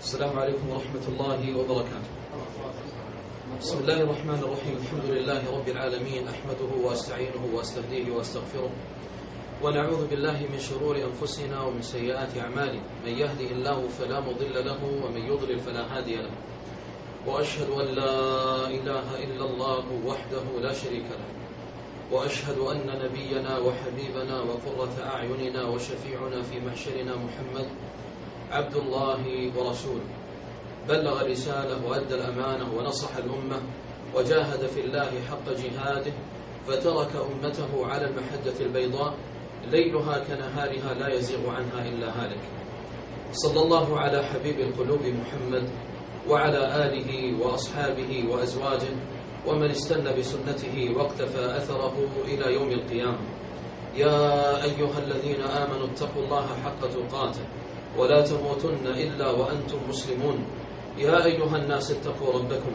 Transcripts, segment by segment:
السلام عليكم ورحمة الله وبركاته. بسم الله الرحمن الرحيم. الحمد لله رب العالمين أحمده وأستعينه وأستهديه وأستغفره. ونعوذ بالله من شرور أنفسنا ومن سيئات أعمالنا. من يهده الله فلا مضل له ومن يضلل فلا هادي له. وأشهد أن لا إله إلا الله وحده لا شريك له. وأشهد أن نبينا وحبيبنا وقرة أعيننا وشفيعنا في محشرنا محمد عبد الله ورسوله. بلغ الرسالة وأدى الأمانة ونصح الأمة وجاهد في الله حق جهاده فترك أمته على المحجة البيضاء ليلها كنهارها لا يزيغ عنها إلا هالك. صلى الله على حبيب القلوب محمد وعلى آله وأصحابه وأزواجه ومن استنى بسنته واقتفى أثره إلى يوم القيامة. يا أيها الذين آمنوا اتقوا الله حق تقاته. ولا تموتن إلا وأنتم مسلمون. يا أيها الناس اتقوا ربكم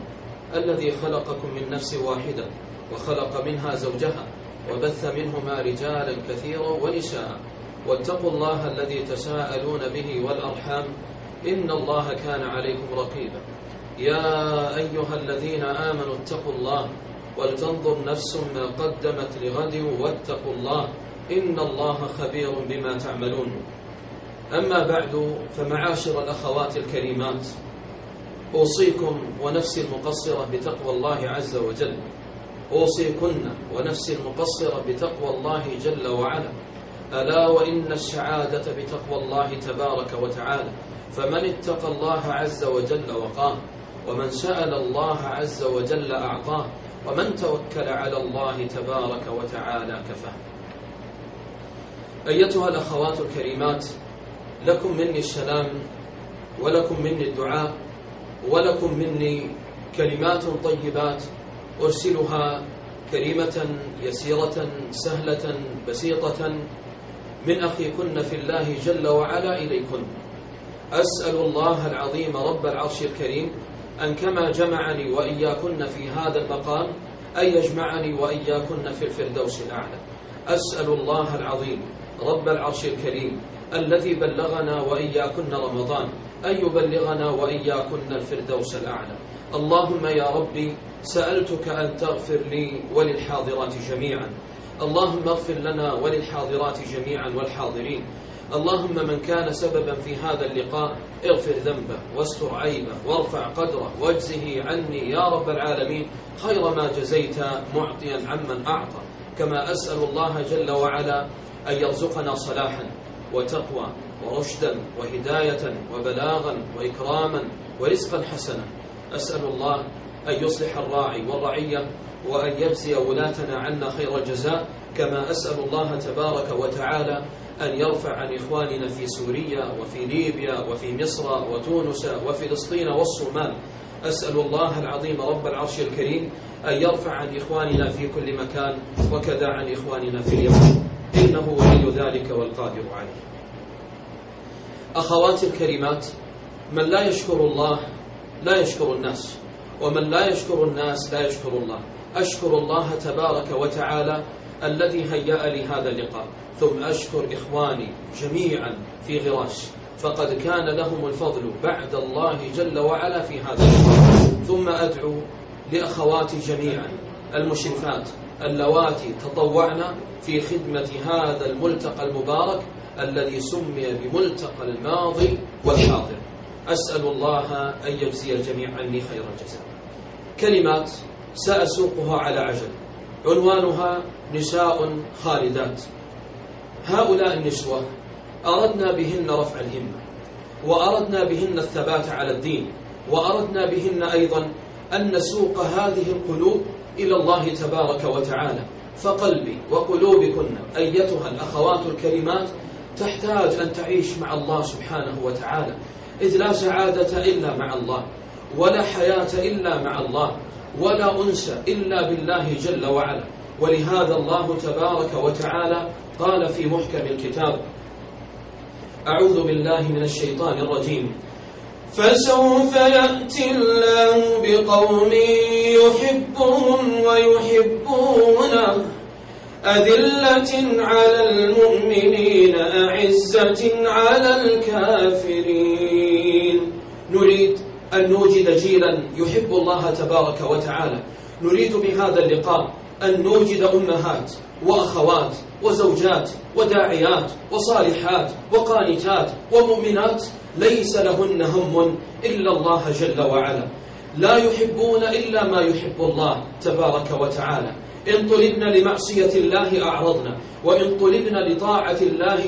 الذي خلقكم من نفس واحدة وخلق منها زوجها وبث منهما رجالا كثيرا ونساء. واتقوا الله الذي تساءلون به والأرحام إن الله كان عليكم رقيبا. يا أيها الذين آمنوا اتقوا الله ولتنظر نفس ما قدمت لغد واتقوا الله إن الله خبير بما تعملون. أما بعد فمعاشر الأخوات الكريمات أوصيكم ونفسي المقصرة بتقوى الله عز وجل. أوصيكن ونفسي المقصرة بتقوى الله جل وعلا. ألا وإن السعادة بتقوى الله تبارك وتعالى. فمن اتقى الله عز وجل وقاه ومن سأل الله عز وجل أعطاه ومن توكل على الله تبارك وتعالى كفاه. أيتها الأخوات الكريمات لكم مني السلام ولكم مني الدعاء ولكم مني كلمات طيبات أرسلها كريمة يسيرة سهلة بسيطة من أخيكن في الله جل وعلا إليكن. أسأل الله العظيم رب العرش الكريم أن كما جمعني وإياكن في هذا المقام أن يجمعني وإياكن في الفردوس الأعلى. أسأل الله العظيم رب العرش الكريم الذي بلغنا وإياكن رمضان أن يبلغنا وإياكن الفردوس الأعلى. اللهم يا ربي سألتك أن تغفر لي وللحاضرات جميعا. اللهم اغفر لنا وللحاضرات جميعا والحاضرين. اللهم من كان سببا في هذا اللقاء اغفر ذنبه واستر عيبه وارفع قدره واجزه عني يا رب العالمين. خير ما جزيت معطيا عمن أعطى. كما أسأل الله جل وعلا أن يرزقنا صلاحا. وتقوى ورشدا وهداية وبلاغا وإكراما ورزقا حسنا. أسأل الله أن يصلح الراعي والرعية وأن يجزي ولاتنا عنا خير الجزاء. كما أسأل الله تبارك وتعالى أن يرفع عن إخواننا في سوريا وفي ليبيا وفي مصر وتونس وفلسطين والصومال. أسأل الله العظيم رب العرش الكريم أن يرفع عن إخواننا في كل مكان وكذا عن إخواننا في اليمن. إنه ولي ذلك والقادر عليه. أخواتي الكريمات من لا يشكر الله لا يشكر الناس ومن لا يشكر الناس لا يشكر الله. أشكر الله تبارك وتعالى الذي هيأ لي هذا اللقاء. ثم أشكر إخواني جميعا في غراش فقد كان لهم الفضل بعد الله جل وعلا في هذا اللقاء. ثم أدعو لأخواتي جميعا المشرفات اللواتي تطوعنا في خدمة هذا الملتقى المبارك الذي سمي بملتقى الماضي والحاضر. أسأل الله أن يجزي الجميع عني خير الجزاء. كلمات سأسوقها على عجل. عنوانها نساء خالدات. هؤلاء النسوة أردنا بهن رفع الهمة وأردنا بهن الثبات على الدين وأردنا بهن أيضا أن نسوق هذه القلوب إلى الله تبارك وتعالى. فقلبي وقلوبكن أيتها الأخوات الكريمات تحتاج أن تعيش مع الله سبحانه وتعالى. إذ لا سعادة إلا مع الله ولا حياة إلا مع الله ولا أنس إلا بالله جل وعلا. ولهذا الله تبارك وتعالى قال في محكم الكتاب أعوذ بالله من الشيطان الرجيم. فسوف يأتي الله بقوم يحبهم ويحبونه. أذلة على المؤمنين أعزة على الكافرين. نريد أن نوجد جيلا يحب الله تبارك وتعالى. نريد بهذا اللقاء أن نوجد أمهات وأخوات وزوجات وداعيات وصالحات وقانتات ومؤمنات ليس لهن هم إلا الله جل وعلا. لا يحبون إلا ما يحب الله تبارك وتعالى. إن طلبنا لمعصية الله أعرضنا وإن طلبنا لطاعة الله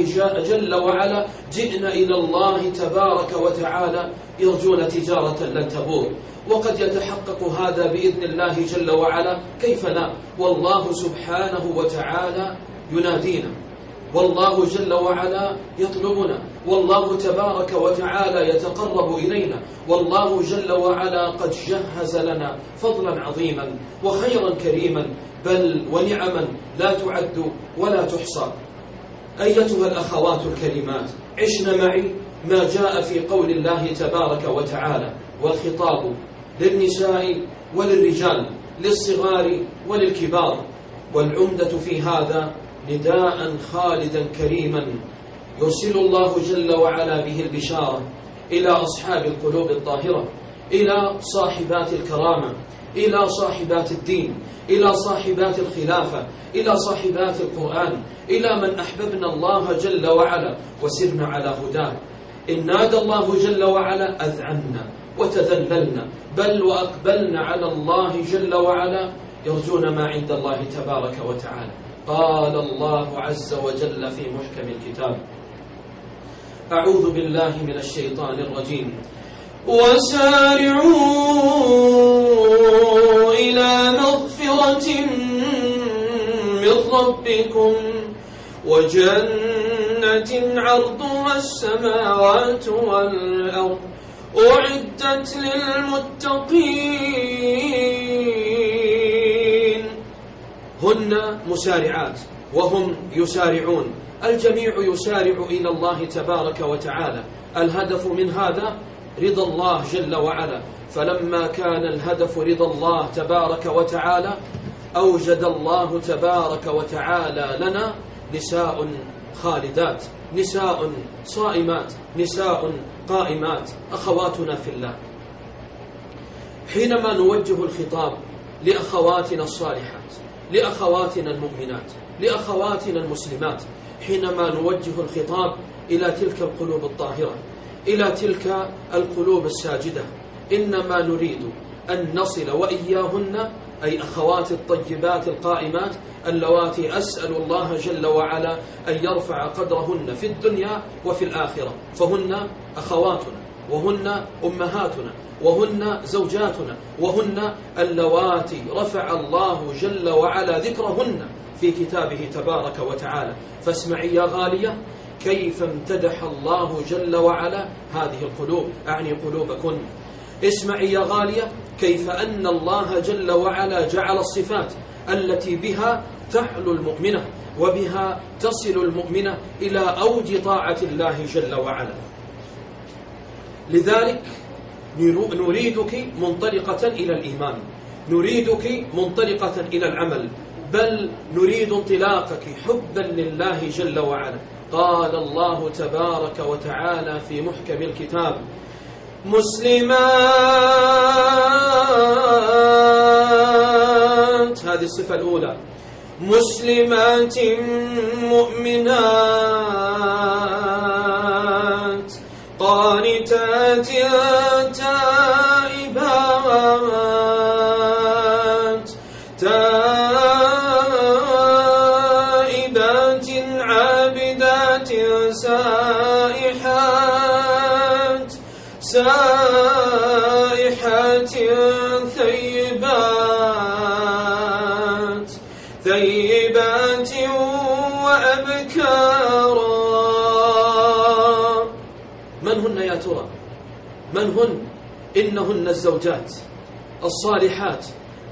جل وعلا جئنا إلى الله تبارك وتعالى يرجون تجارة لن تبور. وقد يتحقق هذا بإذن الله جل وعلا كيف لا؟ والله سبحانه وتعالى ينادينا. والله جل وعلا يطلبنا. والله تبارك وتعالى يتقرب إلينا. والله جل وعلا قد جهز لنا فضلا عظيما وخيرا كريما. بل ونعما لا تعد ولا تحصى. أيتها الأخوات الكريمات عشن معي ما جاء في قول الله تبارك وتعالى. والخطاب للنساء وللرجال للصغار وللكبار. والعمدة في هذا نداء خالدا كريما يرسل الله جل وعلا به البشارة إلى أصحاب القلوب الطاهرة إلى صاحبات الكرامة إلى صاحبات الدين إلى صاحبات الخلافة إلى صاحبات القرآن إلى من أحببنا الله جل وعلا وسرنا على هداه. إن نادى الله جل وعلا أذعنا وتذللنا بل وأقبلنا على الله جل وعلا يرجون ما عند الله تبارك وتعالى. قال الله عز وجل في محكم الكتاب أعوذ بالله من الشيطان الرجيم. وسارعوا إلى مغفرة من ربكم وجنة عرضها السماوات والأرض أعدت للمتقين هن مسارعات وهم يسارعون. الجميع يسارع إلى الله تبارك وتعالى. الهدف من هذا رضا الله جل وعلا. فلما كان الهدف رضا الله تبارك وتعالى أوجد الله تبارك وتعالى لنا نساء خالدات نساء صائمات نساء قائمات. أخواتنا في الله. حينما نوجه الخطاب لأخواتنا الصالحات لأخواتنا المؤمنات لأخواتنا المسلمات حينما نوجه الخطاب إلى تلك القلوب الطاهرة إلى تلك القلوب الساجدة. إنما نريد أن نصل وإياهن أي أخوات الطيبات القائمات اللواتي أسأل الله جل وعلا أن يرفع قدرهن في الدنيا وفي الآخرة. فهن أخواتنا وهن أمهاتنا. وهن زوجاتنا وهن اللواتي. رفع الله جل وعلا ذكرهن في كتابه تبارك وتعالى. فاسمعي يا غالية كيف امتدح الله جل وعلا هذه القلوب؟ أعني قلوبكن. اسمعي يا غالية كيف أن الله جل وعلا جعل الصفات التي بها تعلو المؤمنة وبها تصل المؤمنة إلى أوج طاعة الله جل وعلا. لذلك نريدك منطلقة إلى الإيمان. نريدك منطلقة إلى العمل. بل نريد انطلاقك حبا لله جل وعلا. قال الله تبارك وتعالى في محكم الكتاب مسلمات هذه الصفة الأولى. مسلمات مؤمنات قانتات إنهن الزوجات الصالحات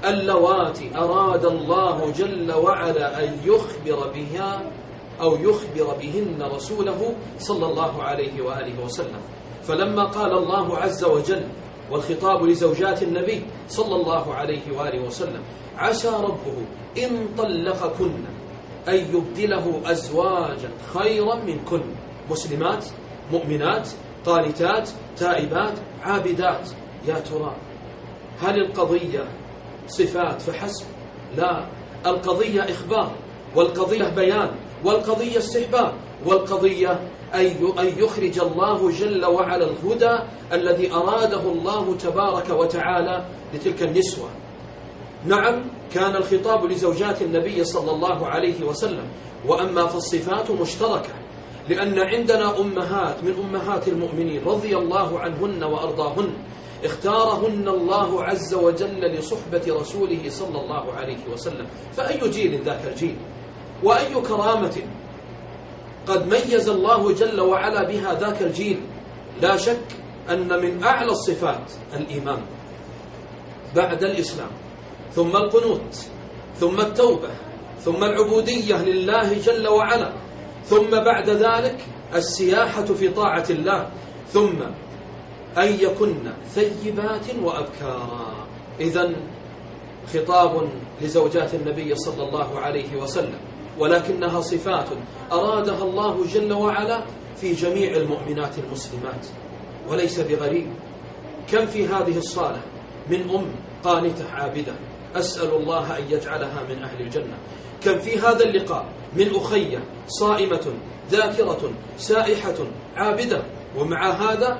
اللواتي أراد الله جل وعلا أن يخبر بها أو يخبر بهن رسوله صلى الله عليه وآله وسلم. فلما قال الله عز وجل والخطاب لزوجات النبي صلى الله عليه وآله وسلم عسى ربه إن طلقكن أن يبدله أزواجا خيرا منكن. مسلمات مؤمنات قانتات تائبات عابدات يا ترى هل القضية صفات فحسب؟ لا. القضية إخبار والقضية بيان والقضية استحباب والقضية أن يخرج الله جل وعلا الهدى الذي أراده الله تبارك وتعالى لتلك النسوة. نعم كان الخطاب لزوجات النبي صلى الله عليه وسلم وأما فالصفات مشتركة. لأن عندنا أمهات من أمهات المؤمنين رضي الله عنهن وأرضاهن اختارهن الله عز وجل لصحبة رسوله صلى الله عليه وسلم. فأي جيل ذاك الجيل؟ وأي كرامة قد ميز الله جل وعلا بها ذاك الجيل؟ لا شك أن من أعلى الصفات الإيمان بعد الإسلام ثم القنوت ثم التوبة ثم العبودية لله جل وعلا. ثم بعد ذلك السياحة في طاعة الله ثم أن يكن ثيبات وأبكارا. إذا خطاب لزوجات النبي صلى الله عليه وسلم ولكنها صفات أرادها الله جل وعلا في جميع المؤمنات المسلمات وليس بغريب. كم في هذه الصالة من أم قانتة عابدة أسأل الله أن يجعلها من أهل الجنة. كم في هذا اللقاء من أخية صائمة ذاكرة سائحة عابدة ومع هذا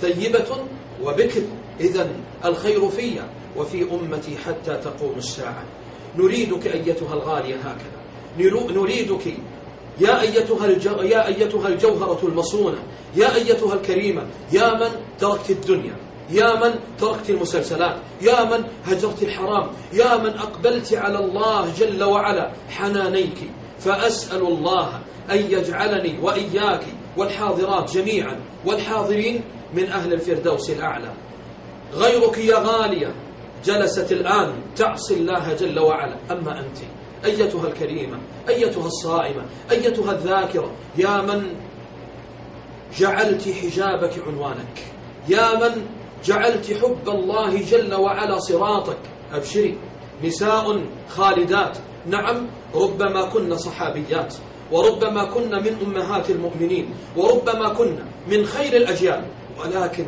ثيبة وبكر. إذا الخير في وفي أمتي حتى تقوم الساعة. نريدك أيتها الغالية هكذا. نريدك يا أيتها, الجو يا أيتها الجوهرة المصونة يا أيتها الكريمة يا من تركت الدنيا يا من تركت المسلسلات يا من هجرت الحرام يا من أقبلت على الله جل وعلا حنانيك. فأسأل الله أن يجعلني وإياك والحاضرات جميعا والحاضرين من أهل الفردوس الأعلى. غيرك يا غالية جلست الآن تعصي الله جل وعلا. أما أنت أيتها الكريمة أيتها الصائمة أيتها الذاكرة يا من جعلت حجابك عنوانك يا من جعلت حب الله جل وعلا صراطك. أبشري نساء خالدات. نعم ربما كن صحابيات وربما كن من أمهات المؤمنين وربما كن من خير الأجيال ولكن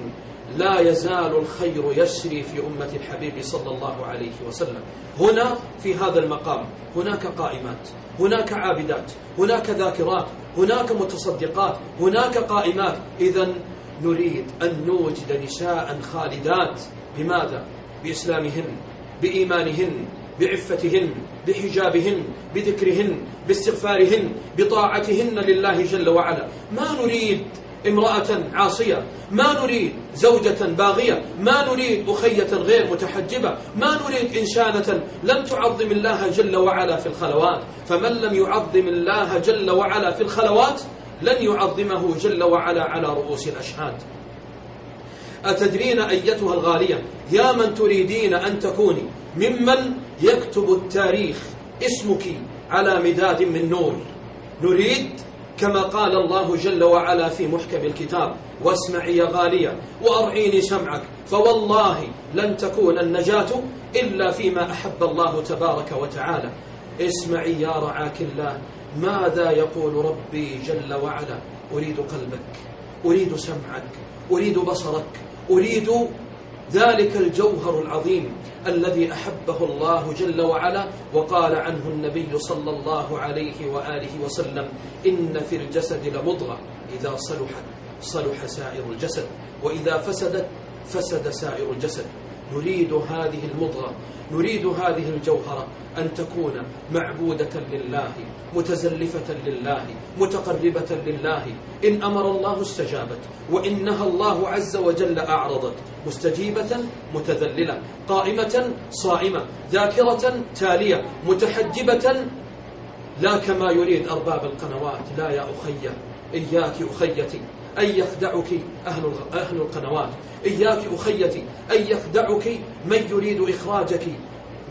لا يزال الخير يسري في أمة الحبيب صلى الله عليه وسلم. هنا في هذا المقام هناك قائمات هناك عابدات هناك ذاكرات هناك متصدقات هناك قائمات. إذا نريد أن نوجد نساء خالدات. بماذا؟ بإسلامهن بإيمانهن بعفتهن بحجابهن بذكرهن باستغفارهن بطاعتهن لله جل وعلا. ما نريد امرأة عاصية ما نريد زوجة باغية ما نريد أخية غير متحجبة ما نريد إنسانة لم تعظم الله جل وعلا في الخلوات. فمن لم يعظم الله جل وعلا في الخلوات لن يعظمه جل وعلا على رؤوس الأشهاد. أتدرين أيتها الغالية؟ يا من تريدين أن تكوني. ممن يكتب التاريخ اسمك على مداد من نور نريد كما قال الله جل وعلا في محكم الكتاب واسمعي يا غالية وأرعيني سمعك فوالله لن تكون النجاة إلا فيما أحب الله تبارك وتعالى. اسمعي يا رعاك الله ماذا يقول ربي جل وعلا؟ أريد قلبك أريد سمعك أريد بصرك أريد ذلك الجوهر العظيم الذي أحبه الله جل وعلا وقال عنه النبي صلى الله عليه وآله وسلم إن في الجسد لمضغة إذا صلحت صلح سائر الجسد وإذا فسدت فسد سائر الجسد. نريد هذه المضغة نريد هذه الجوهرة أن تكون معبودة لله. متزلفة لله متقربة لله. إن أمر الله استجابت وإن نهى الله عز وجل أعرضت. مستجيبة متذللة. قائمة صائمة. ذاكرة تالية. متحجبة لا كما يريد أرباب القنوات. لا يا أخي إياك أخيتي أن يخدعك أهل أهل القنوات. إياك أخيتي أن يخدعك من يريد إخراجك.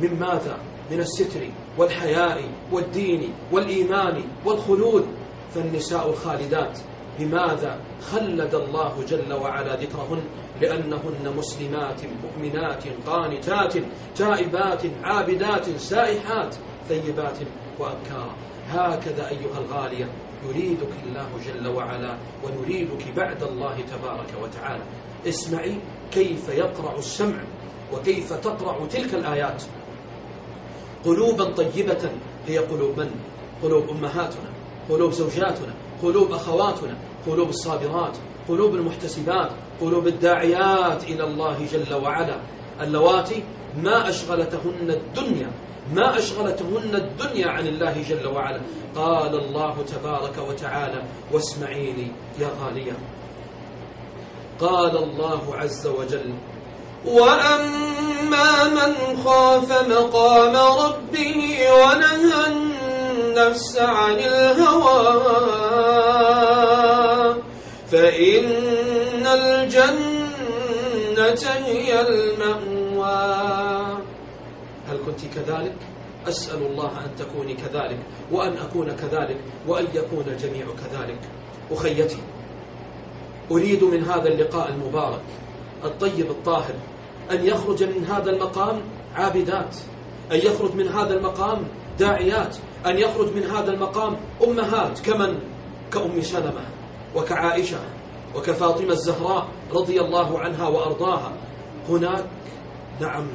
من ماذا؟ من الستر والحياء والدين والإيمان والخلود فالنساء الخالدات. بماذا خلد الله جل وعلا ذكرهن؟ لأنهن مسلمات مؤمنات قانتات تائبات عابدات سائحات ثيبات وأبكارا هكذا أيها الغالية يريدك الله جل وعلا ونريدك بعد الله تبارك وتعالى. اسمعي كيف يقرع السمع وكيف تقرع تلك الآيات. قلوبا طيبة هي قلوب من؟ قلوب أمهاتنا قلوب زوجاتنا قلوب أخواتنا قلوب الصابرات قلوب المحتسبات قلوب الداعيات إلى الله جل وعلا اللواتي ما أشغلتهن الدنيا ما أشغلتهن الدنيا عن الله جل وعلا قال الله تبارك وتعالى واسمعيني يا غالية قال الله عز وجل وأما من خاف مقام ربه ونهى النفس عن الهوى فإن الجنة هي المأوى هل كنت كذلك؟ أسأل الله أن تكوني كذلك وأن أكون كذلك وأن يكون الجميع كذلك أخيتي أريد من هذا اللقاء المبارك الطيب الطاهر أن يخرج من هذا المقام عابدات أن يخرج من هذا المقام داعيات أن يخرج من هذا المقام أمهات كمن؟ كأم سلمة وكعائشة وكفاطمة الزهراء رضي الله عنها وأرضاها. هناك نعم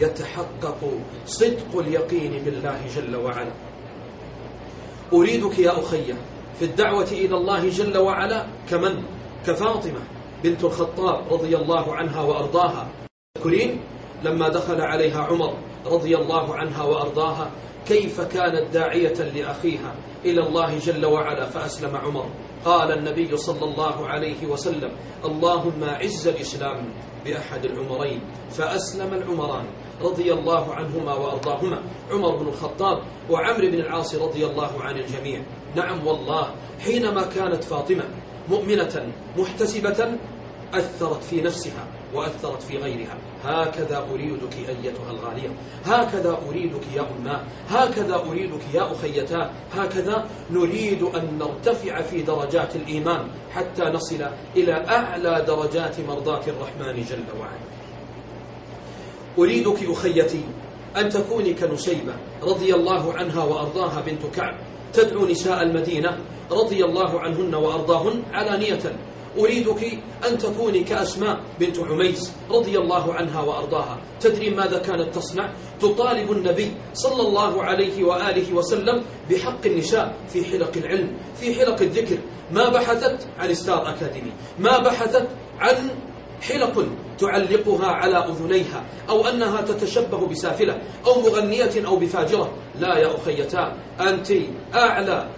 يتحقق صدق اليقين بالله جل وعلا. أريدك يا أخي في الدعوة إلى الله جل وعلا كمن؟ كفاطمة بنت الخطاب رضي الله عنها وأرضاها. تذكرين لما دخل عليها عمر رضي الله عنها وأرضاها كيف كانت داعية لأخيها إلى الله جل وعلا؟ فأسلم عمر. قال النبي صلى الله عليه وسلم اللهم عز الإسلام بأحد العمرين. فأسلم العمران رضي الله عنهما وأرضاهما عمر بن الخطاب وعمر بن العاص رضي الله عن الجميع. نعم والله حينما كانت فاطمة مؤمنة محتسبة أثرت في نفسها. وأثرت في غيرها. هكذا أريدك أيتها الغالية. هكذا أريدك يا أماه هكذا أريدك يا أخيتا. هكذا نريد أن نرتفع في درجات الإيمان حتى نصل إلى أعلى درجات مرضاة الرحمن جل وعلا. أريدك أخيتي أن تكوني كنسيبة رضي الله عنها وأرضاها بنت كعب تدعو نساء المدينة رضي الله عنهن وأرضاهن علانية. أريدك أن تكوني كأسماء بنت عميس رضي الله عنها وأرضاها. تدري ماذا كانت تصنع؟ تطالب النبي صلى الله عليه وآله وسلم بحق النساء في حلق العلم في حلق الذكر. ما بحثت عن ستار أكاديمي ما بحثت عن حلق تعلقها على أذنيها أو أنها تتشبه بسافلة أو مغنية أو بفاجرة. لا يا أخيتا أنت أعلى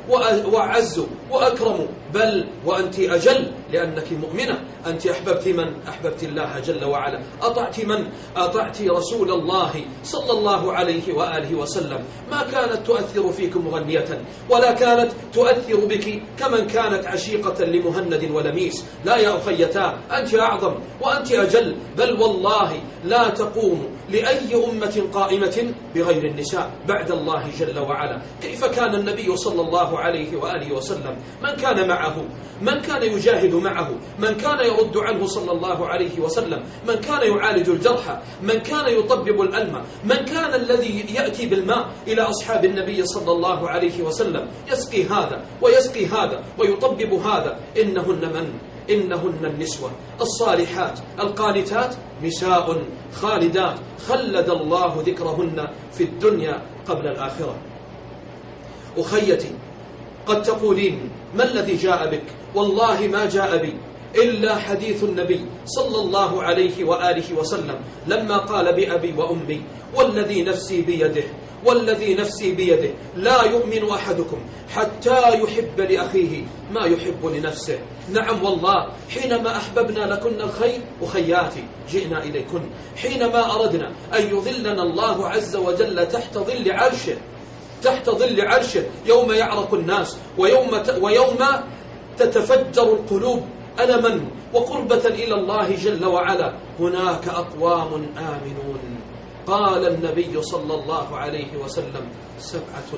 وأعز وأكرم بل وأنت أجل لأنك مؤمنة. أنت أحببت من؟ أحببت الله جل وعلا. أطعت من؟ أطعت رسول الله صلى الله عليه وآله وسلم. ما كانت تؤثر فيك مغنية؟ ولا كانت تؤثر بك كمن كانت عشيقة لمهند ولميس. لا يا أخيتا أنت أعظم وأنت أجل. بل والله لا تقوم لأي أمة قائمة بغير النساء بعد الله جل وعلا. كيف كان النبي صلى الله عليه وآله وسلم؟ من كان معه؟ من كان يجاهد معه؟ من كان يرد عنه صلى الله عليه وسلم؟ من كان يعالج الجرحى من كان يطبب الألم؟ من كان الذي يأتي بالماء إلى أصحاب النبي صلى الله عليه وسلم؟ يسقي هذا ويسقي هذا ويطبب هذا. إنهن من؟ إنهن النسوة. الصالحات القانتات نساء خالدات. خلد الله ذكرهن في الدنيا قبل الآخرة. أخيتي قد تقولين ما الذي جاء بك؟ والله ما جاء بي إلا حديث النبي صلى الله عليه وآله وسلم لما قال بأبي وأمي والذي نفسي بيده والذي نفسي بيده لا يؤمن أحدكم حتى يحب لأخيه ما يحب لنفسه. نعم والله حينما أحببنا لكن الخير أخياتي جئنا إليكن. حينما أردنا أن يظلنا الله عز وجل تحت ظل عرشه تحت ظل عرشه يوم يعرق الناس ويوم, ويوم تتفجر القلوب ألما وقربة إلى الله جل وعلا. هناك أقوام آمنون. قال النبي صلى الله عليه وسلم سبعة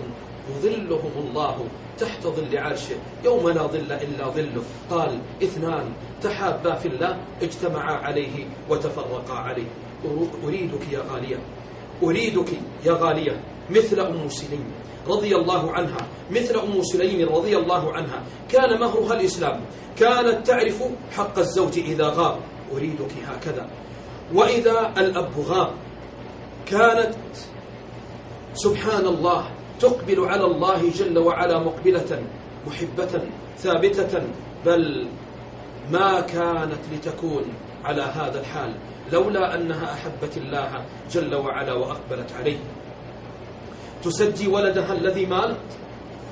يظلهم الله تحت ظل عرشه يوم لا ظل إلا ظله. قال اثنان تحابا في الله اجتمعا عليه وتفرقا عليه. أريدك يا غالية. أريدك يا غالية. مثل أم سليم رضي الله عنها مثل أم سليم رضي الله عنها. كان مهرها الإسلام. كانت تعرف حق الزوج إذا غاب أريدك هكذا. وإذا الأب غاب كانت سبحان الله تقبل على الله جل وعلا مقبلة محبة ثابتة. بل ما كانت لتكون على هذا الحال لولا أنها أحبت الله جل وعلا وأقبلت عليه. تسجي ولدها الذي مات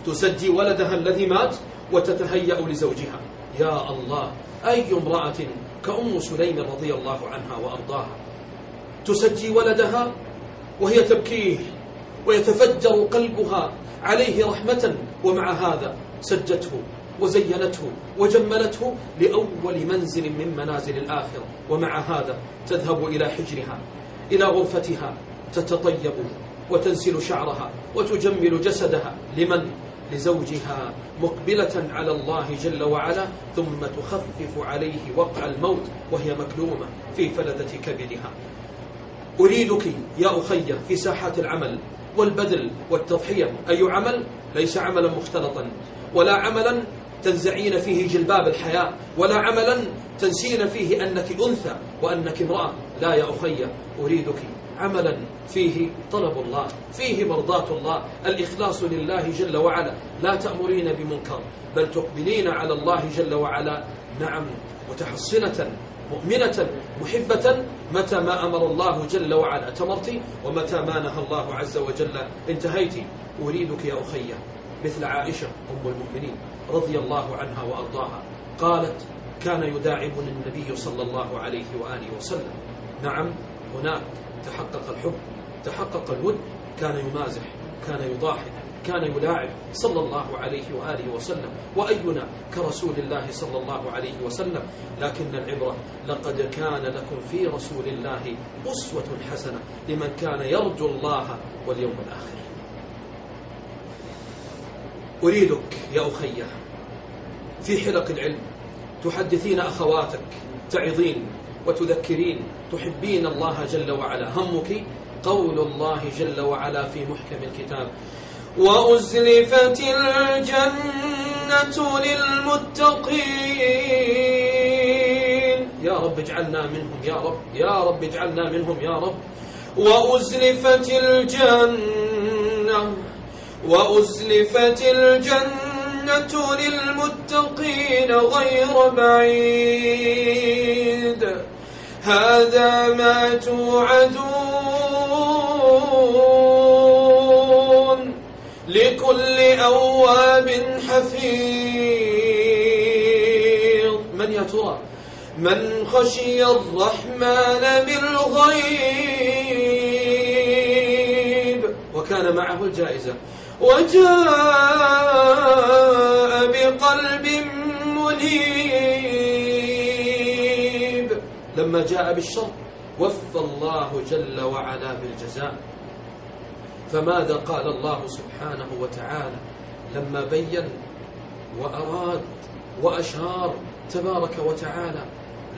تسجي ولدها الذي مات وتتهيأ لزوجها. يا الله أي امرأة كأم سليم رضي الله عنها وأرضاها؟ تسجي ولدها وهي تبكيه ويتفجر قلبها عليه رحمة ومع هذا سجته وزينته وجملته لأول منزل من منازل الآخرة. ومع هذا تذهب إلى حجرها إلى غرفتها تتطيب. وتنسل شعرها وتجمل جسدها. لمن؟ لزوجها. مقبلة على الله جل وعلا ثم تخفف عليه وقع الموت وهي مكلومة في فلذة كبدها. أريدك يا أخي في ساحات العمل والبذل والتضحية. أي عمل؟ ليس عملا مختلطا. ولا عملا تنزعين فيه جلباب الحياة. ولا عملا تنسين فيه أنك أنثى وأنك امرأة. لا يا أخي أريدك عملا فيه طلب الله فيه مرضاة الله الإخلاص لله جل وعلا. لا تأمرين بمنكر بل تقبلين على الله جل وعلا. نعم متحصنة مؤمنة محبة متى ما أمر الله جل وعلا. تمرت ومتى ما نهى الله عز وجل. انتهيت. أريدك يا أخي مثل عائشة أم المؤمنين رضي الله عنها وأرضاها. قالت كان يداعبني النبي صلى الله عليه وآله وسلم. نعم هناك. تحقق الحب تحقق الود كان يمازح كان يضاحك كان يلاعب. صلى الله عليه وآله وسلم. وأينا كرسول الله صلى الله عليه وسلم. لكن العبرة لقد كان لكم في رسول الله أسوة حسنة لمن كان يرجو الله واليوم الآخر. أريدك يا أخي في حلق العلم تحدثين أخواتك تعظين وتذكرين تحبين الله جل وعلا. همك قول الله جل وعلا في محكم الكتاب. وأزلفت الجنة للمتقين. يا رب اجعلنا منهم يا رب يا رب اجعلنا منهم يا رب. وأزلفت الجنة وأزلفت الجنة للمتقين غير بعيد. هذا ما توعدون لكل أواب حفيظ. من يا ترى؟ من خشي الرحمن بالغيب. وكان معه الجائزة. وجاء بقلب منيب. لما جاء بالشر وفى الله جل وعلا بالجزاء. فماذا قال الله سبحانه وتعالى؟ لما بين وأراد وأشار تبارك وتعالى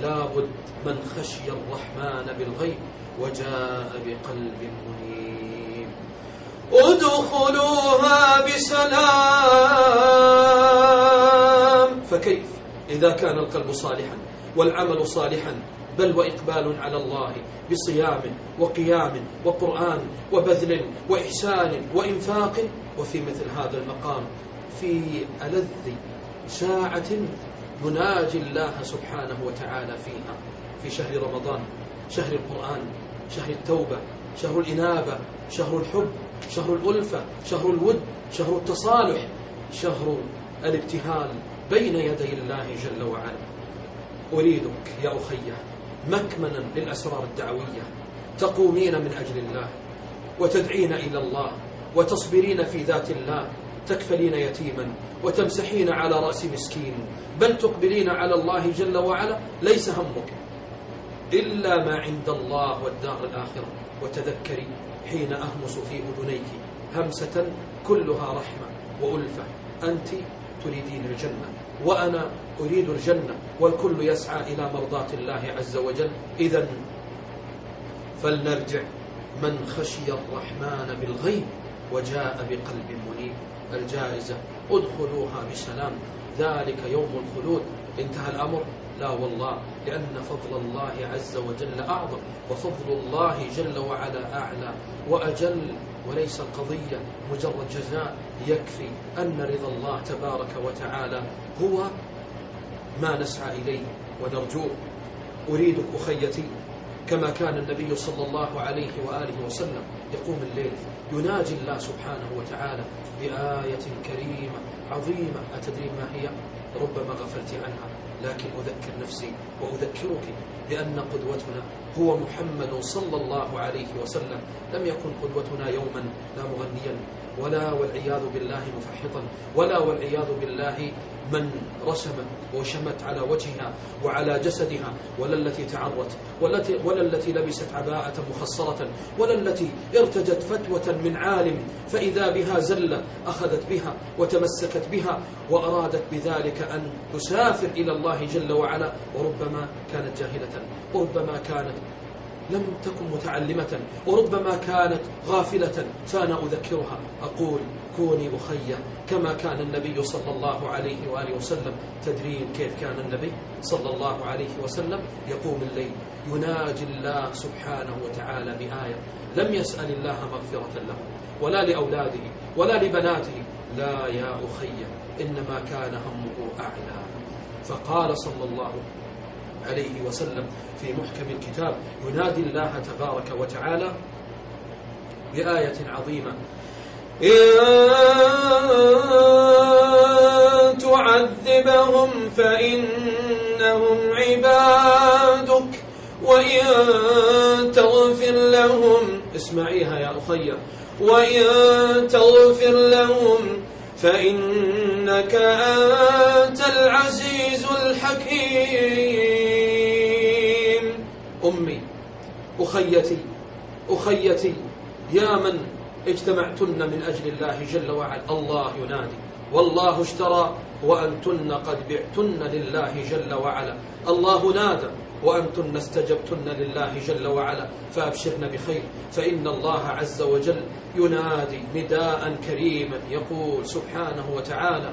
لابد من خشي الرحمن بالغيب وجاء بقلب منيب. ادخلوها بسلام. فكيف إذا كان القلب صالحا؟ والعمل صالحا بل وإقبال على الله بصيام وقيام وقرآن وبذل وإحسان وإنفاق. وفي مثل هذا المقام في ألذ ساعة نناجي الله سبحانه وتعالى فيها في شهر رمضان شهر القرآن شهر التوبة شهر الإنابة شهر الحب شهر الألفة شهر الود شهر التصالح شهر الابتهال بين يدي الله جل وعلا. أريدك يا أخي مكمنا للأسرار الدعوية تقومين من أجل الله وتدعين إلى الله وتصبرين في ذات الله تكفلين يتيما وتمسحين على رأس مسكين بل تقبلين على الله جل وعلا ليس همك إلا ما عند الله والدار الآخرة. وتذكري حين أهمس في أذنيك همسة كلها رحمة وألفة أنت تريدين الجنة. وأنا أريد الجنة والكل يسعى إلى مرضاة الله عز وجل. إذا فلنرجع. من خشي الرحمن بالغيب وجاء بقلب منيب. الجائزة ادخلوها بسلام. ذلك يوم الخلود. انتهى الأمر. لا والله لأن فضل الله عز وجل أعظم وفضل الله جل وعلا أعلى وأجل وليس القضية مجرد جزاء يكفي أن رضا الله تبارك وتعالى هو ما نسعى إليه ونرجوه. أريدك أخيتي كما كان النبي صلى الله عليه وآله وسلم يقوم الليل يناجي الله سبحانه وتعالى بآية كريمة عظيمة. أتدري ما هي؟ ربما غفلت عنها لكن أذكر نفسي وأذكرك بأن قدوتنا هو محمد صلى الله عليه وسلم. لم يكن قدوتنا يوما لا مغنيا ولا والعياذ بالله مفحطا ولا والعياذ بالله من رسمت وشمت على وجهها وعلى جسدها ولا التي تعرت ولا التي لبست عباءة مخصرة ولا التي ارتجت فتوة من عالم فإذا بها زلة أخذت بها وتمسكت بها وأرادت بذلك أن تسافر إلى الله جل وعلا وربما كانت جاهلة وربما كانت لم تكن متعلمة وربما كانت غافلة فأنا أذكرها. أقول كوني أخية كما كان النبي صلى الله عليه وآله وسلم. تدرين كيف كان النبي صلى الله عليه وسلم؟ يقوم الليل يناجي الله سبحانه وتعالى بآية. لم يسأل الله مغفرة له ولا لأولاده ولا لبناته. لا يا أخي إنما كان همه أعلى. فقال صلى الله عليه وسلم في محكم الكتاب. ينادي الله تبارك وتعالى بآية عظيمة. إن تعذبهم فإنهم عبادك وإن تغفر لهم اسمعيها يا أخي. وإن تغفر لهم فإنك أنت العزيز الحكيم. أمي أخيتي أخيتي يا من اجتمعتن من أجل الله جل وعلا. الله ينادي. والله اشترى وأنتن قد بعتن لله جل وعلا. الله نادى وأنتن استجبتن لله جل وعلا. فأبشرن بخير. فإن الله عز وجل ينادي نداء كريما يقول سبحانه وتعالى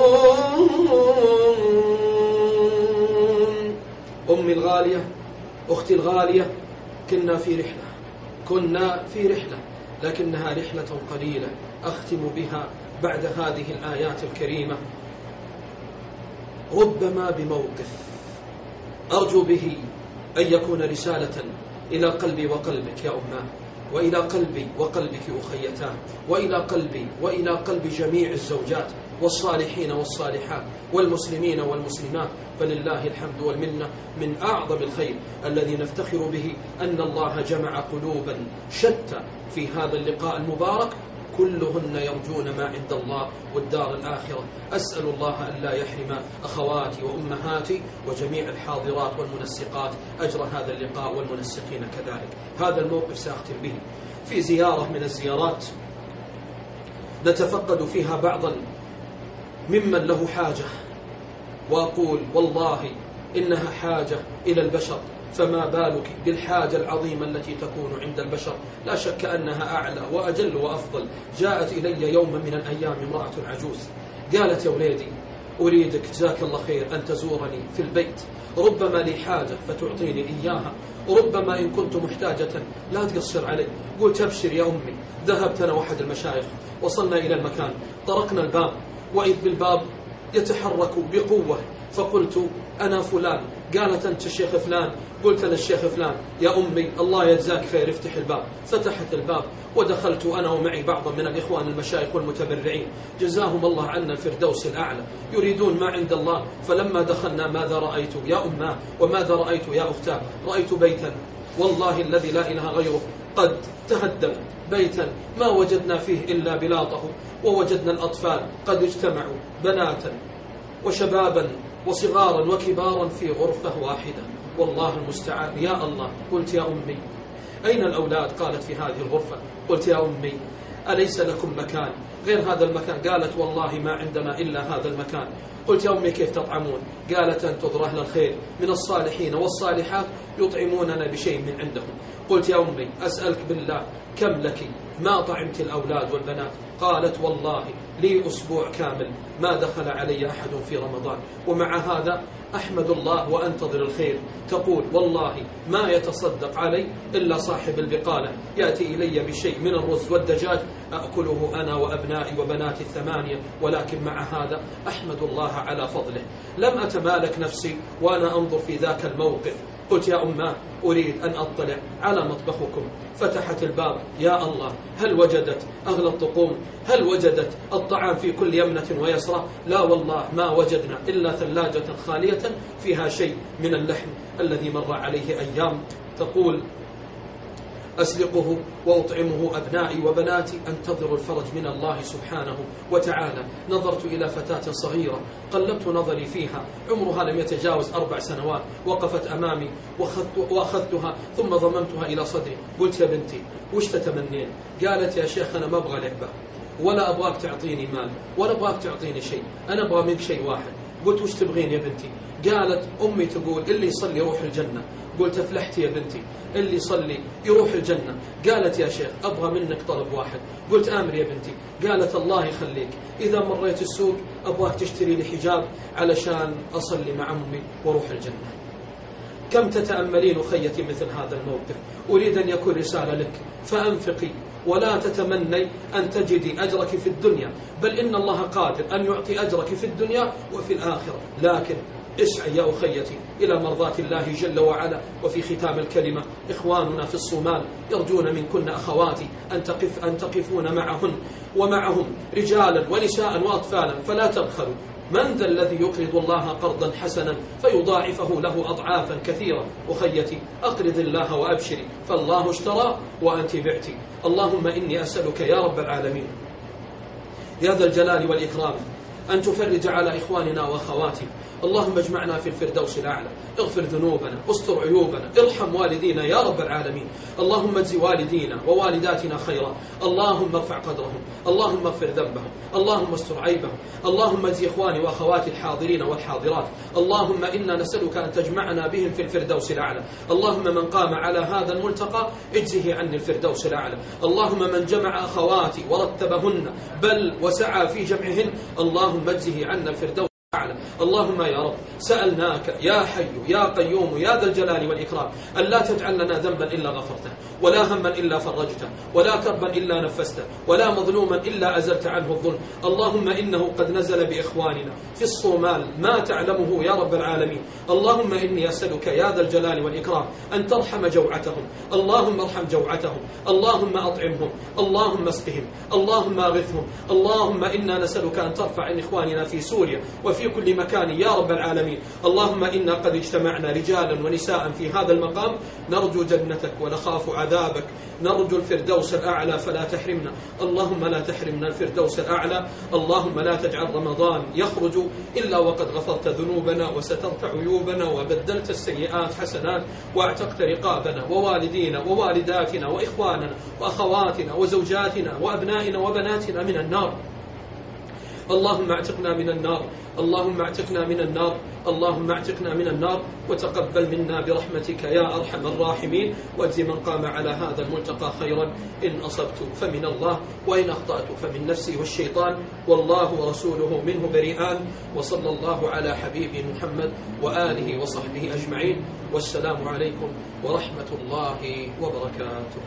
أمي الغالية أختي الغالية كنا في رحلة. كنا في رحلة لكنها رحلة قليلة. أختم بها بعد هذه الآيات الكريمة. ربما بموقف أرجو به أن يكون رسالة إلى قلبي وقلبك يا أماه وإلى قلبي وقلبك أخيتاه وإلى قلبي وإلى قلب جميع الزوجات. والصالحين والصالحات والمسلمين والمسلمات فلله الحمد والمنة من أعظم الخير الذي نفتخر به أن الله جمع قلوبا شتى. في هذا اللقاء المبارك كلهن يرجون ما عند الله والدار الآخرة. أسأل الله أن لا يحرم أخواتي وأمهاتي وجميع الحاضرات والمنسقات أجر هذا اللقاء والمنسقين كذلك. هذا الموقف سأختم به. في زيارة من الزيارات نتفقد فيها بعضا ممن له حاجة. وأقول والله إنها حاجة إلى البشر. فما بالك بالحاجة العظيمة التي تكون عند البشر؟ لا شك أنها أعلى وأجل وأفضل. جاءت إلي يوما من الأيام امرأة عجوز. قالت يا وليدي أريدك جزاك الله خير أن تزورني في البيت. ربما لي حاجة فتعطيني إياها. وربما إن كنت محتاجة لا تقصر علي. قلت أبشر يا أمي. ذهبت أنا وأحد المشايخ. وصلنا إلى المكان. طرقنا الباب. وإذ بالباب يتحرك بقوة. فقلت أنا فلان. قالت أنت الشيخ فلان. قلت أنا الشيخ فلان. يا أمي الله يجزاك خير. افتح الباب. فتحت الباب. ودخلت أنا ومعي بعض من الإخوان المشايخ والمتبرعين. جزاهم الله عنا الفردوس الأعلى. يريدون ما عند الله. فلما دخلنا ماذا رأيت؟ يا أماه وماذا رأيت يا أختاه؟ رأيت بيتا. والله الذي لا إله غيره. قد تهدم بيتا ما وجدنا فيه إلا بلاطه ووجدنا الأطفال قد اجتمعوا بناتا وشبابا وصغارا وكبارا في غرفة واحدة. والله المستعان. يا الله قلت يا أمي أين الأولاد؟ قالت في هذه الغرفة. قلت يا أمي أليس لكم مكان؟ غير هذا المكان. قالت والله ما عندنا إلا هذا المكان. قلت يا أمي كيف تطعمون؟ قالت أنتظر أهل الخير من الصالحين والصالحات يطعموننا بشيء من عندهم. قلت يا أمي أسألك بالله كم لك؟ ما طعمت الأولاد والبنات؟ قالت والله لي أسبوع كامل ما دخل علي أحد في رمضان. ومع هذا أحمد الله وأنتظر الخير. تقول والله ما يتصدق علي إلا صاحب البقالة. يأتي إلي بشيء من الرز والدجاج أأكله أنا وأبنائي وبناتي الثمانية. ولكن مع هذا أحمد الله على فضله. لم أتمالك نفسي وأنا أنظر في ذاك الموقف. قلت يا أماه أريد أن أطلع على مطبخكم. فتحت الباب. يا الله هل وجدت أغلى الطقوم؟ هل وجدت الطعام في كل يمنة ويسرى لا والله ما وجدنا إلا ثلاجة خالية فيها شيء من اللحم الذي مر عليه أيام. تقول أسلقه وأطعمه أبنائي وبناتي أنتظر الفرج من الله سبحانه وتعالى. نظرت إلى فتاة صغيرة قلبت نظري فيها. عمرها لم يتجاوز أربع سنوات. وقفت أمامي وأخذتها ثم ضممتها إلى صدري. قلت يا بنتي وش تتمنين؟ قالت يا شيخ أنا ما أبغى لعبة. ولا أبغاك تعطيني مال ولا أبغاك تعطيني شيء أنا أبغى منك شيء واحد. قلت وش تبغين يا بنتي؟ قالت أمي تقول اللي يصلي يروح الجنة. قلت أفلحت يا بنتي. اللي يصلي يروح الجنة. قالت يا شيخ أبغى منك طلب واحد. قلت آمر يا بنتي. قالت الله يخليك. إذا مريت السوق أبغاك تشتري لي حجاب علشان أصلي مع أمي وأروح الجنة. كم تتأملين أخيتي مثل هذا الموقف؟ أريد أن يكون رسالة لك. فأنفقي. ولا تتمني أن تجدي أجرك في الدنيا بل إن الله قادر أن يعطي أجرك في الدنيا وفي الآخرة. لكن اسعي يا أخيتي إلى مرضاة الله جل وعلا. وفي ختام الكلمة إخواننا في الصومال يرجون منكن أخواتي أن, تقف أن تقفون معهن. ومعهم رجالا ونساء وأطفالا فلا تبخلوا. من ذا الذي يقرض الله قرضا حسنا فيضاعفه له أضعافا كثيرة. أخيتي أقرض الله وأبشري. فالله اشترى وأنت بعتي. اللهم إني أسألك يا رب العالمين. يا ذا الجلال والإكرام أن تفرج على إخواننا وأخواتي اللهم اجمعنا في الفردوس الأعلى. اغفر ذنوبنا استر عيوبنا ارحم والدينا يا رب العالمين. اللهم اجزي والدينا ووالداتنا خيرا. اللهم ارفع قدرهم اللهم اغفر ذنبهم اللهم استر عيبهم. اللهم اجزي إخواني وأخواتي الحاضرين والحاضرات. اللهم إنا نسألك أن تجمعنا بهم في الفردوس الأعلى. اللهم من قام على هذا الملتقى اجزه عني الفردوس الأعلى. اللهم من جمع أخواتي ورتبهن بل وسعى في جمعهن. اللهم اجزه عنا الفردوس أعلم. اللهم يا رب سألناك يا حي يا قيوم يا ذا الجلال والإكرام أن لا تجعل لنا ذنبا إلا غفرته ولا هما إلا فرجته ولا كربا إلا نفسته ولا مظلوما إلا أزلت عنه الظلم. اللهم إنه قد نزل بإخواننا في الصومال ما تعلمه يا رب العالمين. اللهم إني أسألك يا ذا الجلال والإكرام أن ترحم جوعتهم. اللهم ارحم جوعتهم. اللهم أطعمهم. اللهم اسقهم. اللهم أغثهم. اللهم إنا نسألك أن ترفع عن إخواننا في سوريا وفي كل مكان يا رب العالمين. اللهم إنا قد اجتمعنا رجالا ونساء في هذا المقام. نرجو جنتك ونخاف عذابك. نرجو الفردوس الأعلى فلا تحرمنا. اللهم لا تحرمنا الفردوس الأعلى. اللهم لا تجعل رمضان يخرج إلا وقد غفرت ذنوبنا وسترت عيوبنا وبدلت السيئات حسنات. واعتقت رقابنا ووالدينا ووالداتنا وإخواننا وأخواتنا وزوجاتنا وأبنائنا وبناتنا من النار. اللهم اعتقنا من النار اللهم اعتقنا من النار اللهم اعتقنا من النار. وتقبل منا برحمتك يا أرحم الراحمين. واجز من قام على هذا الملتقى خيرا. إن أصبت فمن الله وإن أخطأت فمن نفسي والشيطان. والله ورسوله منه بريئان. وصلى الله على حبيبي محمد وآله وصحبه أجمعين. والسلام عليكم ورحمة الله وبركاته.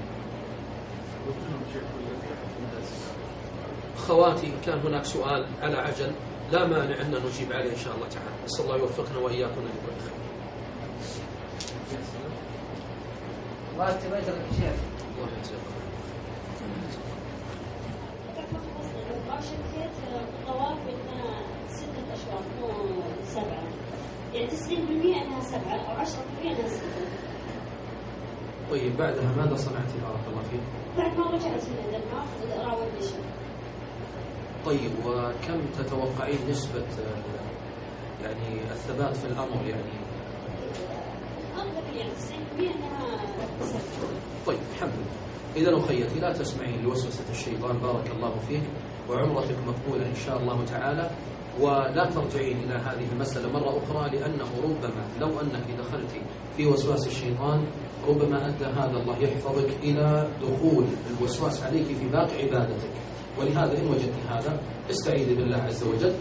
خواتي كان هناك سؤال على عجل لا مانع أن نجيب عليه إن شاء الله تعالى. نسأل الله يوفقنا وإياكم لكل خير الله يجزاك شيخ. الله يجزاك. الطواف عندنا ستة أشواط مو سبعة يعني 90% أنها سبعة أو 10% أنها ستة طيب بعدها ماذا صنعت بارك الله فيك؟ بعد ما رجعت من راوت نشر طيب وكم تتوقعين نسبة يعني الثبات في الأمر يعني؟ أغلب 90% أنها سبعة طيب الحمد لله. إذا أخيتي لا تسمعين لوسوسة الشيطان بارك الله فيك وعمرتك مقبولة إن شاء الله تعالى. ولا ترجعين إلى هذه المسألة مرة أخرى لأنه ربما لو أنك دخلت في وسواس الشيطان ربما أدى هذا الله يحفظك إلى دخول الوسواس عليك في باقي عبادتك. ولهذا إن وجدت هذا استعيذي بالله عز وجل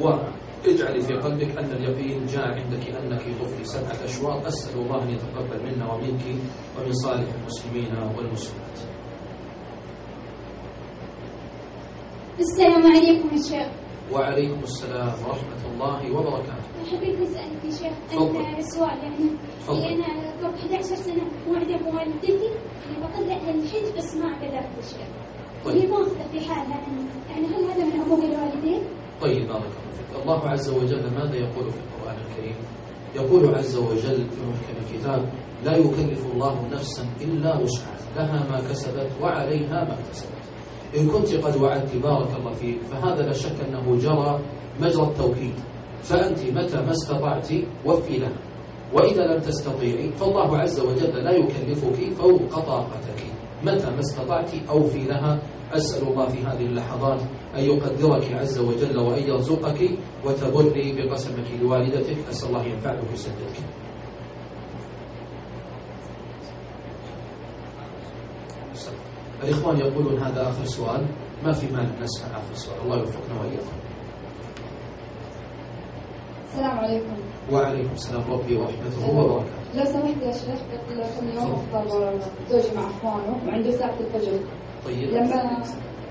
واجعلي في قلبك أن اليقين جاء عندك أنك طفل سبعة أشواط. أسأل الله أن يتقبل منا ومنك ومن صالح المسلمين والمسلمات. السلام عليكم يا شيخ. وعليكم السلام ورحمة الله وبركاته. حبيت أسألك يا شيخ. عن سؤال يعني تفضل. أنا قبل 11 سنة وعدة والدتي اللي بطلع لها الحج بس ما أعتذرت يا شيخ. طيب. اللي ماخذه في حالها يعني هل هذا من حقوق الوالدين؟ طيب بارك الله فيك. الله عز وجل ماذا يقول في القرآن الكريم؟ يقول عز وجل في محكم الكتاب لا يكلف الله نفسا إلا وسعها لها ما كسبت وعليها ما اكتسبت. إن كنت قد وعدت بارك الله فيك فهذا لا شك أنه جرى مجرى التوكيد. فأنت متى ما استطعت وفي لها وإذا لم تستطيعي فالله عز وجل لا يكلفك فوق طاقتك. متى ما استطعت أوفي لها أسأل الله في هذه اللحظات أن يقدرك عز وجل وأن يرزقك وتبري بقسمك لوالدتك. أسأل الله ينفعك ويسددك. الإخوان يقولون هذا آخر سؤال. ما في مانع نسمع آخر سؤال. الله يوفقنا وإياكم. السلام عليكم. وعليكم السلام. ربي ورحمته وبركاته. لو سمحت يا شيخ قبل كم يوم افطر زوجي مع أخوانه وعنده ساعة الفجر. طيب. لما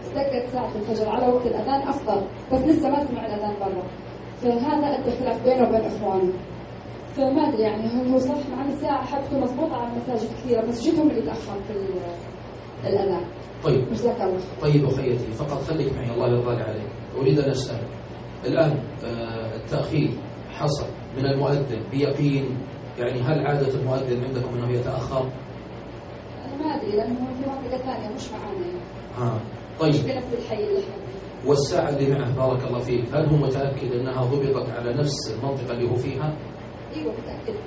استكت ساعة الفجر على وقت الأذان أفطر بس لسه ما سمع الأذان برا. فهذا أدى خلاف بينه وبين إخوانه. فما أدري يعني هو صح؟ مع أن الساعة حقته مضبوطة على مساجد كثيرة مسجدهم اللي تأخر في ال- الأذان. طيب. جزاك الله طيب أخيتي فقط خليك معي الله يرضى عليك. أريد أن أسألك. الآن آه، التأخير. حصل من المؤذن بيقين؟ يعني هل عادة المؤذن عندكم أنه يتأخر؟ أنا ما أدري لأنه في منطقة ثانية مش معانا. يعني ها طيب. مشكلة في الحي اللي إحنا والساعة اللي معه بارك الله فيك هل هو متأكد أنها ضبطت على نفس المنطقة اللي هو فيها؟ أيوه متأكد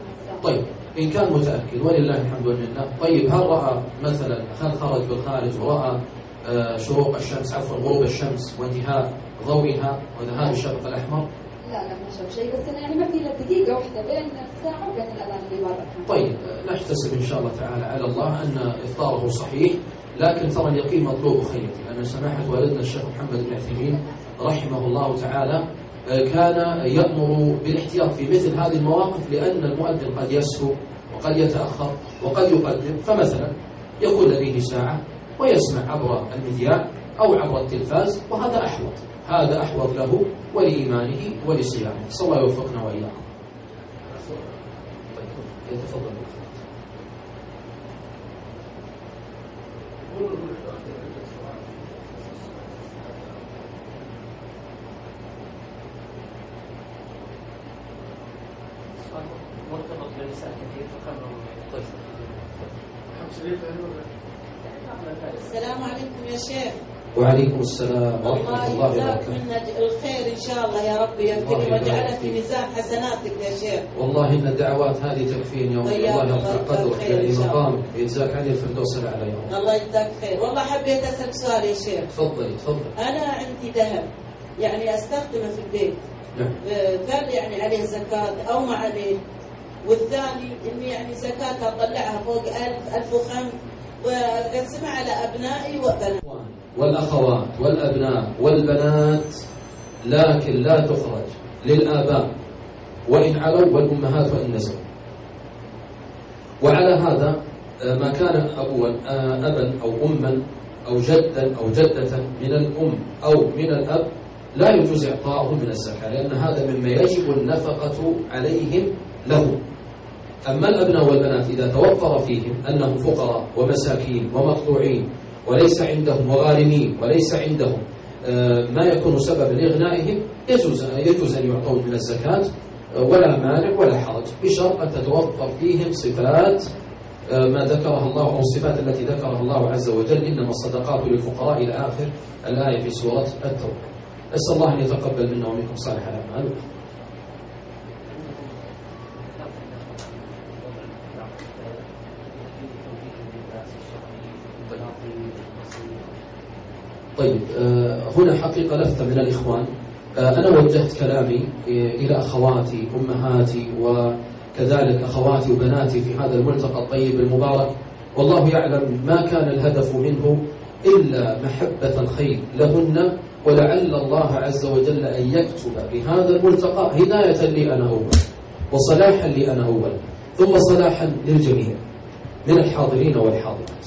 طيب إن كان متأكد ولله الحمد والمنة طيب هل رأى مثلا هل خرج بالخارج ورأى آه، شروق الشمس عفوا غروب الشمس وانتهاء ضوئها وذهاب الشفق الأحمر؟ لا لا ما شاف شيء. بس يعني ما في إلا دقيقة واحدة بين الساعة وبين الأذان اللي برا طيب نحتسب إن شاء الله تعالى على الله أن إفطاره صحيح لكن ترى اليقين مطلوب أخيتي لأن سماحة والدنا الشيخ محمد بن عثيمين رحمه الله تعالى آه، كان يأمر بالاحتياط في مثل هذه المواقف لأن المؤذن قد يسهو وقد يتأخر وقد يقدم. فمثلا يكون لديه ساعة ويسمع عبر المذياع أو عبر التلفاز وهذا أحوط. هذا أحوط له ولإيمانه ولصيامه. صلى الله يوفقنا وإياكم. طيب يتفضل مرتبط طيب السلام عليكم يا شيخ. وعليكم السلام ورحمة الله الله يجزاك وبركاته. منا الخير إن شاء الله يا رب الله يبارك ويجعلها في. ميزان حسناتك يا شيخ. والله إن الدعوات هذه تكفيني يوم وإياك الله الله يرفع قدرك إن يعني الله. مقام يجزاك عن الفردوس الأعلى يوم الله يجزاك خير. والله حبيت أسألك سؤال يا شيخ. تفضلي تفضلي أنا عندي ذهب. يعني أستخدمه في البيت. نعم. آه، يعني عليه زكاة أو ما عليه. والثاني إني يعني زكاة أطلعها فوق 1000 1005 وأقسمها على أبنائي وبناتي. والأخوات والأبناء والبنات لكن لا تخرج للآباء. وإن علوا والأمهات وإن نزلوا وعلى هذا آه، ما كان أبوا آه، أبا أو أما أو جدا أو جدة من الأم أو من الأب لا يجوز إعطاؤهم من الزكاة لأن هذا مما يجب النفقة عليهم له أما الأبناء والبنات إذا توفر فيهم أنهم فقراء ومساكين ومقطوعين وليس عندهم وغارمين وليس عندهم آه، ما يكون سببا لإغنائهم يجوز يجوز أن يعطون من الزكاة آه، ولا مانع ولا حرج بشرط أن تتوفر فيهم صفات آه، ما ذكرها الله أو الصفات التي ذكرها الله عز وجل إنما الصدقات للفقراء إلى آخر الآية في سورة التوبة. أسأل الله أن يتقبل منا ومنكم صالح الأعمال طيب آه، هنا حقيقة لفتة من الإخوان. آه، أنا وجهت كلامي إلى أخواتي أمهاتي وكذلك أخواتي وبناتي في هذا الملتقى الطيب المبارك. والله يعلم ما كان الهدف منه إلا محبة الخير لهن ولعل الله عز وجل أن يكتب بهذا الملتقى هداية لي أنا أول وصلاحا لي أنا أول ثم صلاحا للجميع من الحاضرين والحاضرات.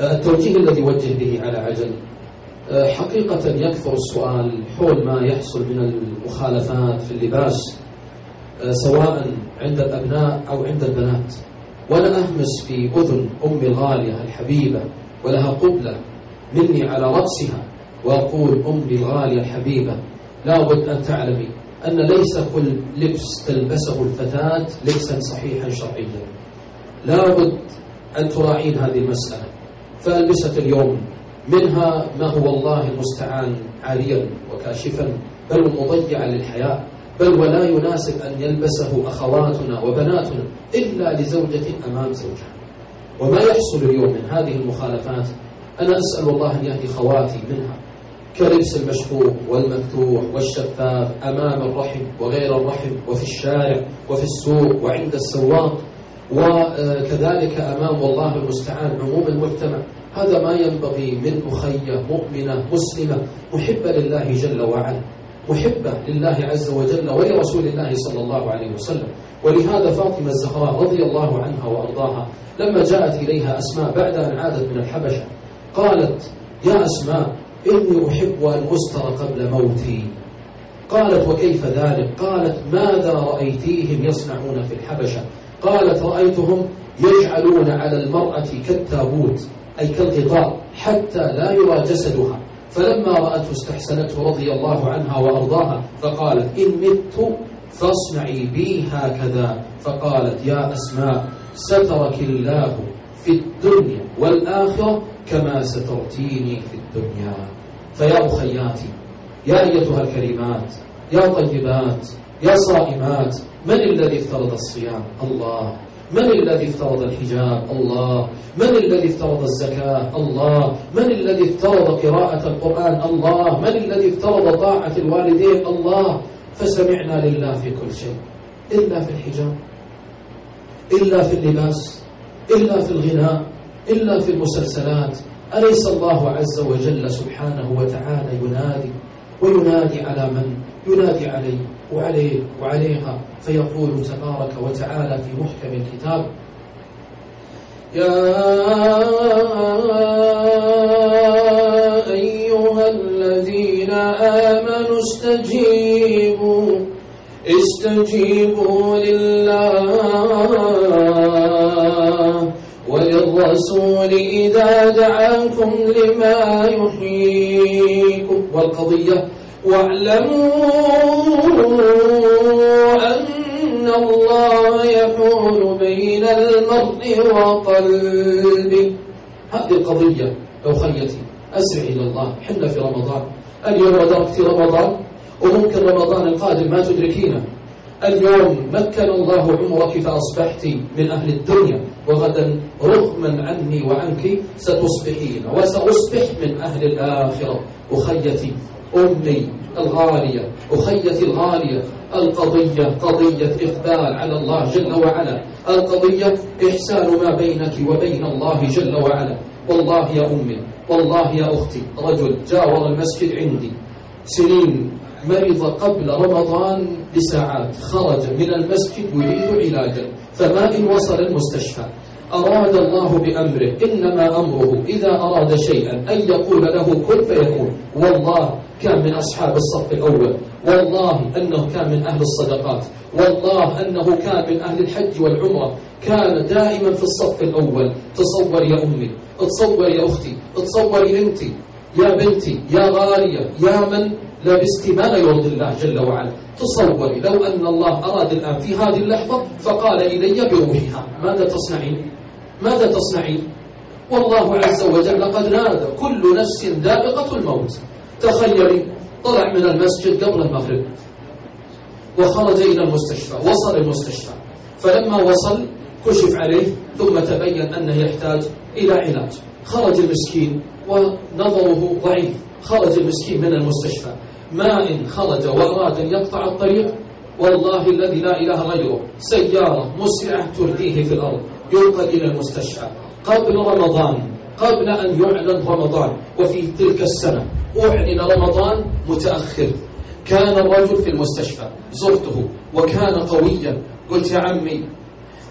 آه، التوجيه الذي وجه به على عجل آه، حقيقة يكثر السؤال حول ما يحصل من المخالفات في اللباس آه، سواء عند الأبناء أو عند البنات. وأنا أهمس في أذن أمي الغالية الحبيبة ولها قبلة مني على رأسها وأقول أمي الغالية الحبيبة لا بد أن تعلمي أن ليس كل لبس تلبسه الفتاة لبسا صحيحا شرعيا. لا بد أن تراعين هذه المسألة. فألبسة اليوم منها ما هو الله المستعان عاريا وكاشفا بل مضيعا للحياة بل ولا يناسب أن يلبسه أخواتنا وبناتنا إلا لزوجة أمام زوجها. وما يحصل اليوم من هذه المخالفات أنا أسأل الله أن يهدي خواتي منها كلبس المشفوق والمفتوح والشفاف أمام الرحم وغير الرحم وفي الشارع وفي السوق وعند السواق وكذلك أمام والله المستعان عموم المجتمع. هذا ما ينبغي من أخية مؤمنة مسلمة محبة لله جل وعلا محبة لله عز وجل ولرسول الله صلى الله عليه وسلم. ولهذا فاطمة الزهراء رضي الله عنها وأرضاها لما جاءت إليها أسماء بعد أن عادت من الحبشة قالت يا أسماء إني أحب أن أستر قبل موتي. قالت وكيف ذلك؟ قالت ماذا رأيتيهم يصنعون في الحبشة؟ قالت رأيتهم يجعلون على المرأة كالتابوت. أي كالغطاء حتى لا يرى جسدها. فلما رأته استحسنته رضي الله عنها وأرضاها فقالت إن مت فاصنعي بي هكذا. فقالت يا أسماء سترك الله في الدنيا والآخرة كما سترتيني في الدنيا. فيا أخياتي يا أيتها الكريمات يا طيبات يا صائمات من الذي افترض الصيام؟ الله. من الذي افترض الحجاب؟ الله. من الذي افترض الزكاة؟ الله. من الذي افترض قراءة القرآن؟ الله. من الذي افترض طاعة الوالدين؟ الله. فسمعنا لله في كل شيء. إلا في الحجاب. إلا في اللباس. إلا في الغناء. إلا في المسلسلات. أليس الله عز وجل سبحانه وتعالى ينادي؟ وينادي على من؟ ينادي عليه وعليه وعليها فيقول تبارك وتعالى في محكم الكتاب يا أيها الذين آمنوا استجيبوا استجيبوا لله وللرسول إذا دعاكم لما يحييكم والقضية واعلموا أن الله يحول بين المرء وقلبه. هذه القضية لو خيتي أسرع إلى الله حنا في رمضان. اليوم أدركت رمضان وممكن رمضان القادم ما تدركينه. اليوم مكن الله عمرك فأصبحت من أهل الدنيا وغدا رغما عني وعنك ستصبحين وسأصبح من أهل الآخرة. أخيتي أمي الغالية أخيتي الغالية القضية قضية إقبال على الله جل وعلا القضية إحسان ما بينك وبين الله جل وعلا. والله يا أمي والله يا أختي رجل جاور المسجد عندي. سنين مرض قبل رمضان بساعات خرج من المسجد يريد علاجا فما إن وصل المستشفى. أراد الله بأمره. إنما أمره إذا أراد شيئا أن يقول له كن فيكون. والله كان من أصحاب الصف الأول. والله أنه كان من أهل الصدقات. والله أنه كان من أهل الحج والعمرة. كان دائما في الصف الأول. تصور يا أمي تصور يا أختي تصوري أنت يا بنتي يا غالية يا من لبست ما لا يرضي الله جل وعلا. تصوري لو أن الله أراد الآن في هذه اللحظة فقال إلي بروحها. ماذا تصنعين؟ ماذا تصنعين؟ والله عز وجل قد نادى كل نفس ذائقة الموت. تخيلي طلع من المسجد قبل المغرب. وخرج إلى المستشفى وصل المستشفى. فلما وصل كشف عليه ثم تبين أنه يحتاج إلى علاج. خرج المسكين ونظره ضعيف. خرج المسكين من المستشفى. ما إن خرج وأراد أن يقطع الطريق. والله الذي لا إله غيره سيارة مسرعة ترديه في الأرض. ينقل إلى المستشفى. قبل رمضان قبل أن يعلن رمضان وفي تلك السنة أعلن رمضان متأخر. كان الرجل في المستشفى زرته وكان قويا. قلت يا عمي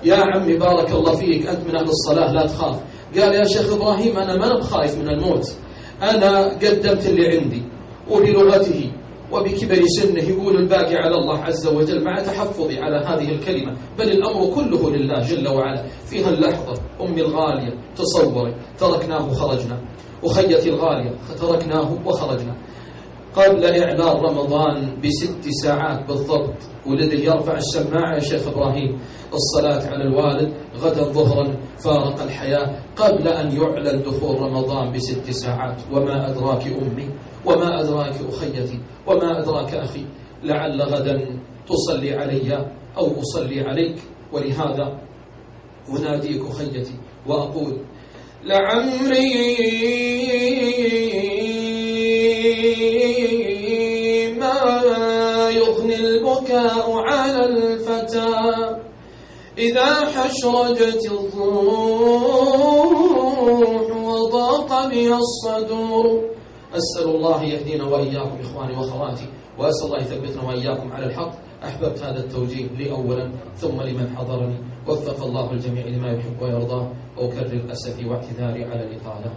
يا عمي بارك الله فيك أنت من أهل الصلاة لا تخاف. قال يا شيخ إبراهيم أنا ما بخايف من الموت. أنا قدمت اللي عندي وبلغته وبكبر سنه يقول الباقي على الله عز وجل مع تحفظي على هذه الكلمة. بل الأمر كله لله جل وعلا. في هاللحظة أمي الغالية تصوري تركناه وخرجنا. أخيتي الغالية تركناه وخرجنا. قبل إعلان رمضان بست ساعات بالضبط ولده يرفع السماعة يا شيخ إبراهيم. الصلاة على الوالد غدا ظهرا فارق الحياة قبل أن يعلن دخول رمضان بست ساعات. وما أدراك أمي؟ وما أدراك أخيتي؟ وما أدراك أخي؟ لعل غدا تصلي علي أو أصلي عليك. ولهذا أناديك أخيتي وأقول لعمري إذا حشرجت الضروح وضاق بها الصدور. أسأل الله يهدينا وإياكم إخواني وأخواتي وأسأل الله يثبتنا وإياكم على الحق. أحببت هذا التوجيه لي أولا ثم لمن حضرني. وفق الله الجميع لما يحب ويرضاه وأكرر أسفي واعتذاري على الإطالة.